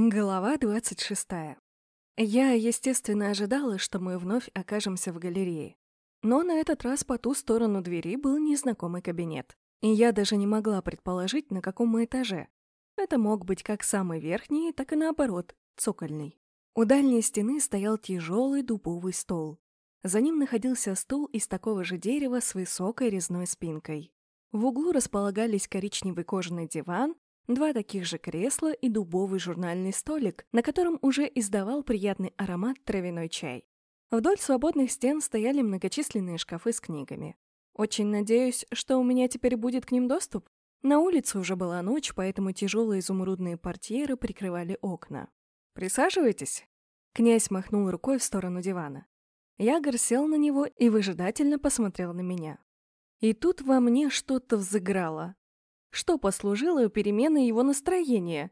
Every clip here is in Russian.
Глава 26. Я, естественно, ожидала, что мы вновь окажемся в галерее. Но на этот раз по ту сторону двери был незнакомый кабинет. И я даже не могла предположить, на каком мы этаже. Это мог быть как самый верхний, так и наоборот, цокольный. У дальней стены стоял тяжелый дубовый стол. За ним находился стул из такого же дерева с высокой резной спинкой. В углу располагались коричневый кожаный диван, два таких же кресла и дубовый журнальный столик, на котором уже издавал приятный аромат травяной чай. Вдоль свободных стен стояли многочисленные шкафы с книгами. Очень надеюсь, что у меня теперь будет к ним доступ. На улице уже была ночь, поэтому тяжелые изумрудные портьеры прикрывали окна. «Присаживайтесь!» Князь махнул рукой в сторону дивана. Ягор сел на него и выжидательно посмотрел на меня. И тут во мне что-то взыграло. Что послужило переменой его настроения?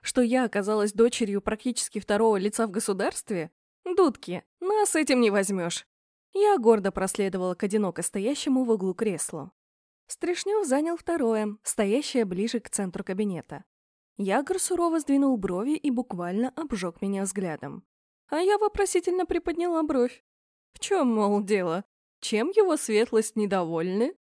Что я оказалась дочерью практически второго лица в государстве? Дудки, нас этим не возьмешь. Я гордо проследовала к одиноко стоящему в углу креслу. Стришнев занял второе, стоящее ближе к центру кабинета. Ягор сурово сдвинул брови и буквально обжег меня взглядом. А я вопросительно приподняла бровь. В чем, мол, дело? Чем его светлость недовольны?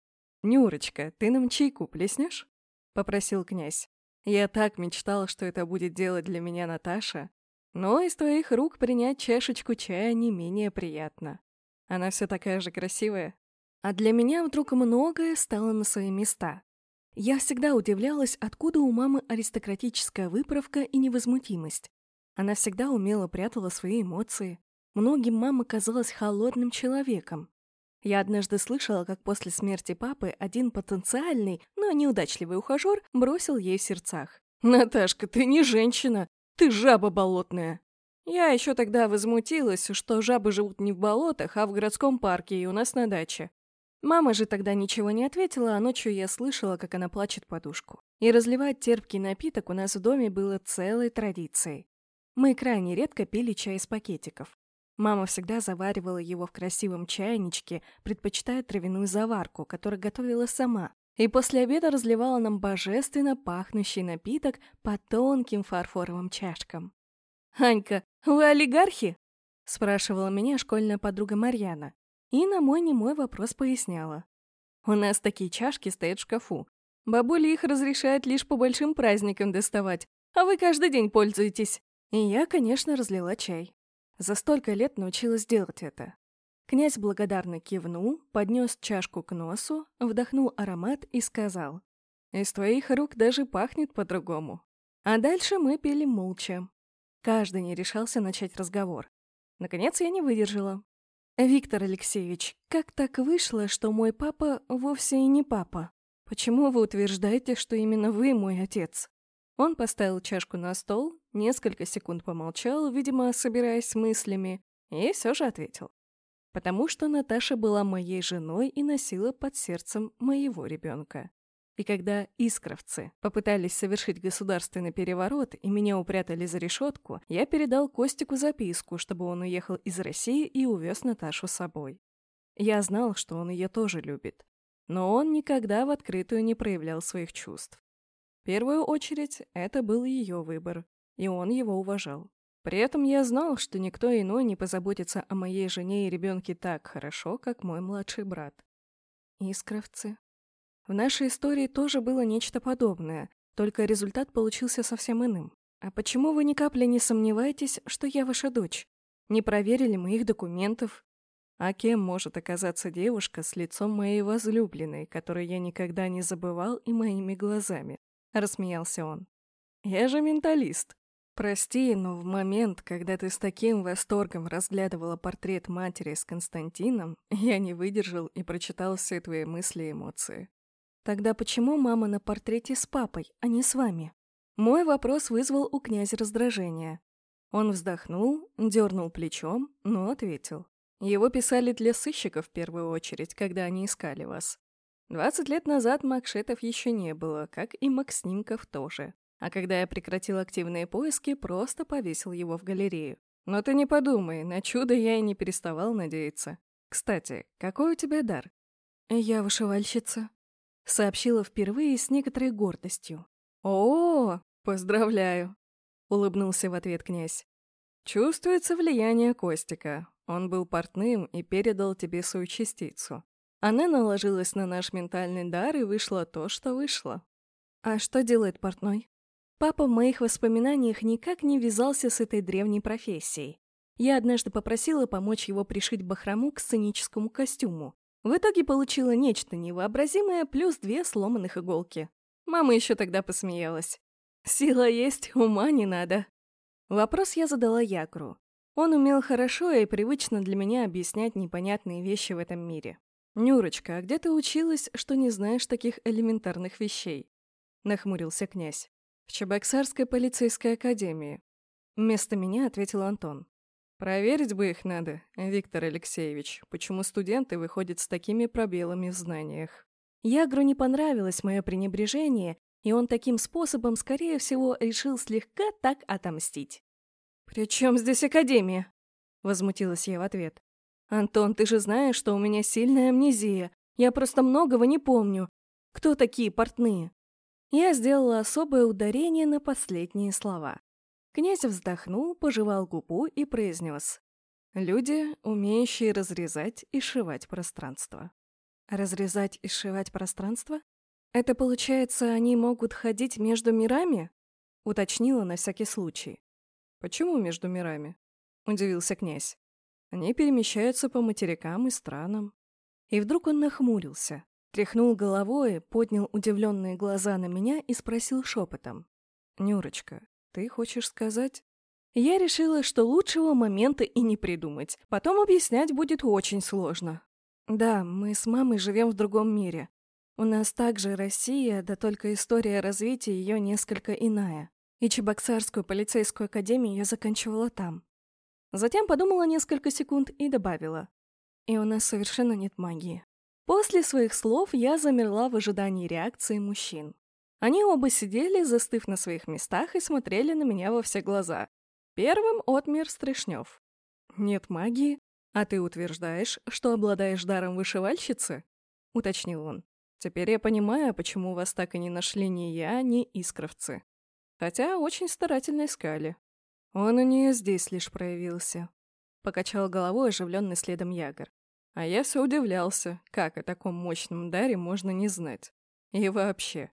«Нюрочка, ты нам чайку плеснешь?» — попросил князь. «Я так мечтал, что это будет делать для меня Наташа. Но из твоих рук принять чашечку чая не менее приятно. Она все такая же красивая. А для меня вдруг многое стало на свои места. Я всегда удивлялась, откуда у мамы аристократическая выправка и невозмутимость. Она всегда умело прятала свои эмоции. Многим мама казалась холодным человеком. Я однажды слышала, как после смерти папы один потенциальный, но неудачливый ухажер бросил ей в сердцах. «Наташка, ты не женщина, ты жаба болотная!» Я еще тогда возмутилась, что жабы живут не в болотах, а в городском парке и у нас на даче. Мама же тогда ничего не ответила, а ночью я слышала, как она плачет подушку. И разливать терпкий напиток у нас в доме было целой традицией. Мы крайне редко пили чай из пакетиков. Мама всегда заваривала его в красивом чайничке, предпочитая травяную заварку, которую готовила сама. И после обеда разливала нам божественно пахнущий напиток по тонким фарфоровым чашкам. «Анька, вы олигархи?» — спрашивала меня школьная подруга Марьяна. И на мой немой вопрос поясняла. «У нас такие чашки стоят в шкафу. Бабуля их разрешает лишь по большим праздникам доставать, а вы каждый день пользуетесь». И я, конечно, разлила чай. За столько лет научилась делать это. Князь благодарно кивнул, поднес чашку к носу, вдохнул аромат и сказал. «Из твоих рук даже пахнет по-другому». А дальше мы пили молча. Каждый не решался начать разговор. Наконец я не выдержала. «Виктор Алексеевич, как так вышло, что мой папа вовсе и не папа? Почему вы утверждаете, что именно вы мой отец?» Он поставил чашку на стол, несколько секунд помолчал, видимо, собираясь с мыслями, и все же ответил. Потому что Наташа была моей женой и носила под сердцем моего ребенка. И когда искровцы попытались совершить государственный переворот и меня упрятали за решетку, я передал Костику записку, чтобы он уехал из России и увез Наташу с собой. Я знал, что он ее тоже любит, но он никогда в открытую не проявлял своих чувств. Первую очередь, это был ее выбор, и он его уважал. При этом я знал, что никто иной не позаботится о моей жене и ребенке так хорошо, как мой младший брат. Искровцы. В нашей истории тоже было нечто подобное, только результат получился совсем иным. А почему вы ни капли не сомневаетесь, что я ваша дочь? Не проверили моих документов? А кем может оказаться девушка с лицом моей возлюбленной, которую я никогда не забывал и моими глазами? Рассмеялся он. «Я же менталист. Прости, но в момент, когда ты с таким восторгом разглядывала портрет матери с Константином, я не выдержал и прочитал все твои мысли и эмоции. Тогда почему мама на портрете с папой, а не с вами?» Мой вопрос вызвал у князя раздражение. Он вздохнул, дернул плечом, но ответил. Его писали для сыщиков в первую очередь, когда они искали вас. Двадцать лет назад Макшетов еще не было, как и Макснимков тоже. А когда я прекратил активные поиски, просто повесил его в галерею. Но ты не подумай, на чудо я и не переставал надеяться. Кстати, какой у тебя дар? Я вышивальщица. Сообщила впервые с некоторой гордостью. О, поздравляю. — улыбнулся в ответ князь. «Чувствуется влияние Костика. Он был портным и передал тебе свою частицу. Она наложилась на наш ментальный дар, и вышло то, что вышло». «А что делает портной?» Папа в моих воспоминаниях никак не вязался с этой древней профессией. Я однажды попросила помочь его пришить бахрому к сценическому костюму. В итоге получила нечто невообразимое плюс две сломанных иголки. Мама еще тогда посмеялась. Сила есть, ума не надо. Вопрос я задала Якру. Он умел хорошо и привычно для меня объяснять непонятные вещи в этом мире. «Нюрочка, а где ты училась, что не знаешь таких элементарных вещей?» Нахмурился князь. «В Чебоксарской полицейской академии». Вместо меня ответил Антон. Проверить бы их надо, Виктор Алексеевич, почему студенты выходят с такими пробелами в знаниях. Ягру не понравилось мое пренебрежение, и он таким способом, скорее всего, решил слегка так отомстить. «При чем здесь Академия?» — возмутилась я в ответ. «Антон, ты же знаешь, что у меня сильная амнезия. Я просто многого не помню. Кто такие портные?» Я сделала особое ударение на последние слова. Князь вздохнул, пожевал губу и произнес. «Люди, умеющие разрезать и сшивать пространство». «Разрезать и сшивать пространство? Это, получается, они могут ходить между мирами?» Уточнила на всякий случай. «Почему между мирами?» — удивился князь. «Они перемещаются по материкам и странам». И вдруг он нахмурился, тряхнул головой, поднял удивленные глаза на меня и спросил шепотом. «Нюрочка, ты хочешь сказать? Я решила, что лучшего момента и не придумать. Потом объяснять будет очень сложно. Да, мы с мамой живем в другом мире. У нас также Россия, да только история развития ее несколько иная. И Чебоксарскую полицейскую академию я заканчивала там. Затем подумала несколько секунд и добавила. И у нас совершенно нет магии. После своих слов я замерла в ожидании реакции мужчин. Они оба сидели, застыв на своих местах, и смотрели на меня во все глаза. Первым отмер Стришнев. «Нет магии? А ты утверждаешь, что обладаешь даром вышивальщицы?» — уточнил он. «Теперь я понимаю, почему вас так и не нашли ни я, ни искровцы. Хотя очень старательно искали. Он у нее здесь лишь проявился». Покачал головой оживленный следом Ягор. А я все удивлялся, как о таком мощном даре можно не знать. И вообще,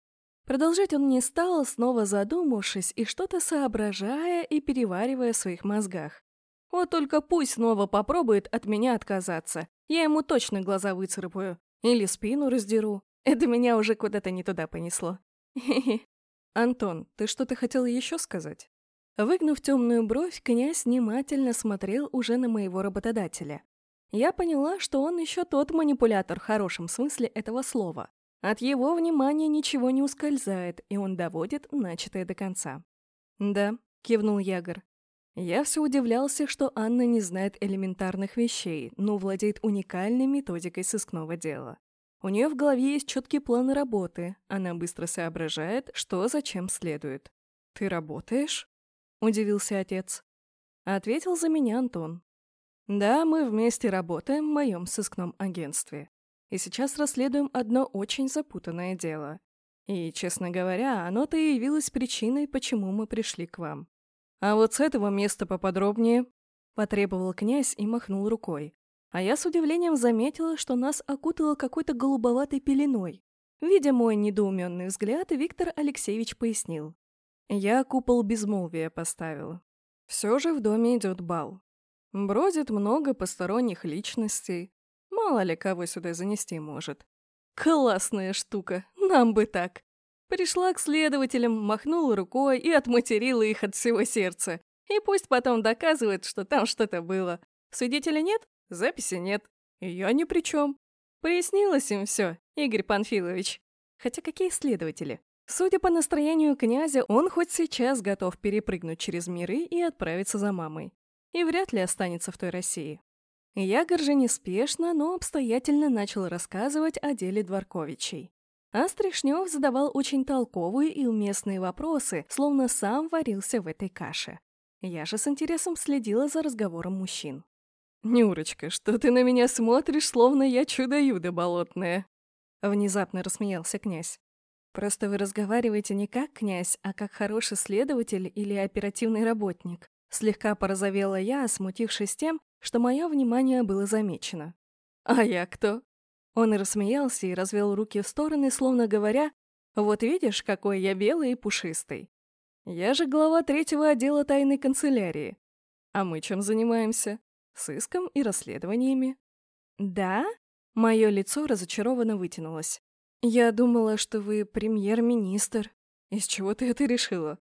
Продолжать он не стал, снова задумавшись и что-то соображая и переваривая в своих мозгах. Вот только пусть снова попробует от меня отказаться. Я ему точно глаза выцарапаю. Или спину раздеру. Это меня уже куда-то не туда понесло. Хе-хе. Антон, ты что-то хотел еще сказать? Выгнув темную бровь, князь внимательно смотрел уже на моего работодателя. Я поняла, что он еще тот манипулятор в хорошем смысле этого слова. От его внимания ничего не ускользает, и он доводит начатое до конца. «Да», — кивнул Ягор. Я все удивлялся, что Анна не знает элементарных вещей, но владеет уникальной методикой сыскного дела. У нее в голове есть четкий план работы, она быстро соображает, что зачем следует. «Ты работаешь?» — удивился отец. Ответил за меня Антон. «Да, мы вместе работаем в моем сыскном агентстве и сейчас расследуем одно очень запутанное дело. И, честно говоря, оно-то и явилось причиной, почему мы пришли к вам. А вот с этого места поподробнее, потребовал князь и махнул рукой. А я с удивлением заметила, что нас окутало какой-то голубоватой пеленой. Видя мой недоуменный взгляд, Виктор Алексеевич пояснил. Я купол безмолвия поставил. Все же в доме идет бал. Бродит много посторонних личностей, Мало ли кого сюда занести может. Классная штука, нам бы так. Пришла к следователям, махнула рукой и отматерила их от всего сердца. И пусть потом доказывают, что там что-то было. Свидетеля нет, записи нет. И я ни при чем. Прояснилось им все, Игорь Панфилович. Хотя какие следователи? Судя по настроению князя, он хоть сейчас готов перепрыгнуть через миры и отправиться за мамой. И вряд ли останется в той России. Ягор же неспешно, но обстоятельно начал рассказывать о деле Дворковичей. А Стришнев задавал очень толковые и уместные вопросы, словно сам варился в этой каше. Я же с интересом следила за разговором мужчин. «Нюрочка, что ты на меня смотришь, словно я чудо-юдо болотное?» Внезапно рассмеялся князь. Просто вы разговариваете не как князь, а как хороший следователь или оперативный работник. Слегка порозовела я, смутившись тем, что мое внимание было замечено. «А я кто?» Он рассмеялся и развел руки в стороны, словно говоря, «Вот видишь, какой я белый и пушистый. Я же глава третьего отдела тайной канцелярии. А мы чем занимаемся? Сыском и расследованиями». «Да?» Мое лицо разочарованно вытянулось. «Я думала, что вы премьер-министр. Из чего ты это решила?»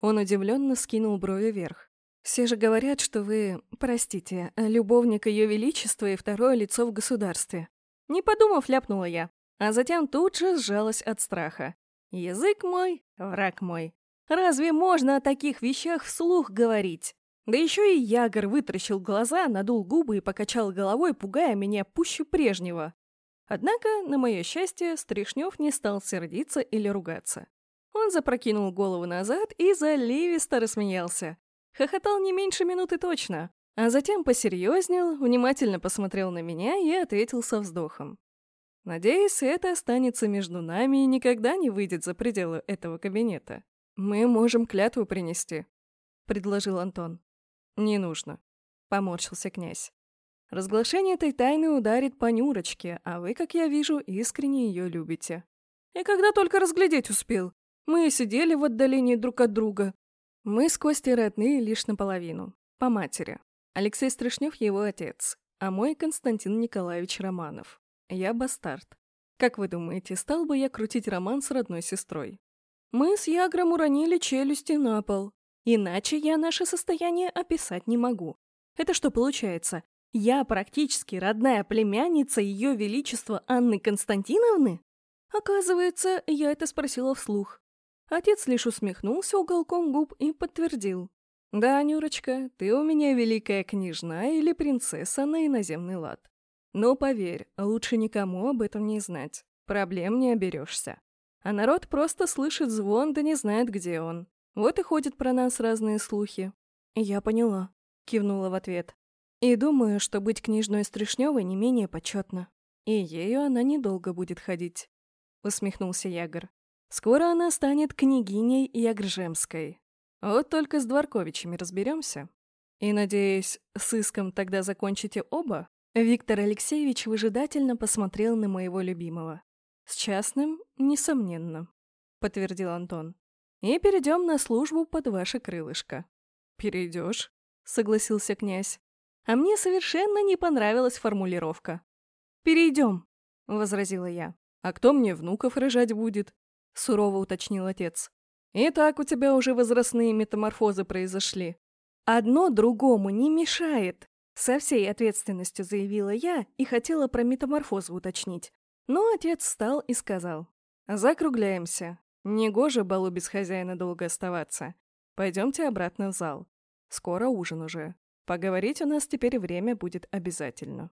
Он удивленно скинул брови вверх. «Все же говорят, что вы, простите, любовник Ее Величества и второе лицо в государстве». Не подумав, ляпнула я, а затем тут же сжалась от страха. «Язык мой, враг мой. Разве можно о таких вещах вслух говорить?» Да еще и Ягор вытращил глаза, надул губы и покачал головой, пугая меня пуще прежнего. Однако, на мое счастье, Стришнев не стал сердиться или ругаться. Он запрокинул голову назад и заливисто рассмеялся. Хохотал не меньше минуты точно, а затем посерьезнел, внимательно посмотрел на меня и ответил со вздохом. «Надеюсь, это останется между нами и никогда не выйдет за пределы этого кабинета. Мы можем клятву принести», — предложил Антон. «Не нужно», — поморщился князь. «Разглашение этой тайны ударит по Нюрочке, а вы, как я вижу, искренне ее любите». «И когда только разглядеть успел? Мы сидели в отдалении друг от друга». Мы с Костей родные лишь наполовину, по матери. Алексей Страшнев его отец, а мой Константин Николаевич Романов. Я бастард. Как вы думаете, стал бы я крутить роман с родной сестрой? Мы с Ягром уронили челюсти на пол, Иначе я наше состояние описать не могу. Это что получается? Я практически родная племянница Ее Величества Анны Константиновны? Оказывается, я это спросила вслух. Отец лишь усмехнулся уголком губ и подтвердил. «Да, Нюрочка, ты у меня великая княжна или принцесса на иноземный лад. Но поверь, лучше никому об этом не знать. Проблем не оберешься. А народ просто слышит звон, да не знает, где он. Вот и ходят про нас разные слухи. Я поняла, кивнула в ответ. И думаю, что быть княжной Стришневой не менее почетно. И ею она недолго будет ходить. Усмехнулся Ягор. Скоро она станет княгиней Ягржемской. Вот только с Дворковичами разберемся. И, надеюсь, с иском тогда закончите оба? Виктор Алексеевич выжидательно посмотрел на моего любимого. С частным, несомненно, подтвердил Антон и перейдем на службу под ваше крылышко». «Перейдешь?» — согласился князь. А мне совершенно не понравилась формулировка. «Перейдем», — возразила я. «А кто мне внуков рожать будет?» — сурово уточнил отец. «И так у тебя уже возрастные метаморфозы произошли. Одно другому не мешает», — со всей ответственностью заявила я и хотела про метаморфозы уточнить. Но отец встал и сказал. «Закругляемся. Негоже балу без хозяина долго оставаться. Пойдемте обратно в зал. Скоро ужин уже. Поговорить у нас теперь время будет обязательно.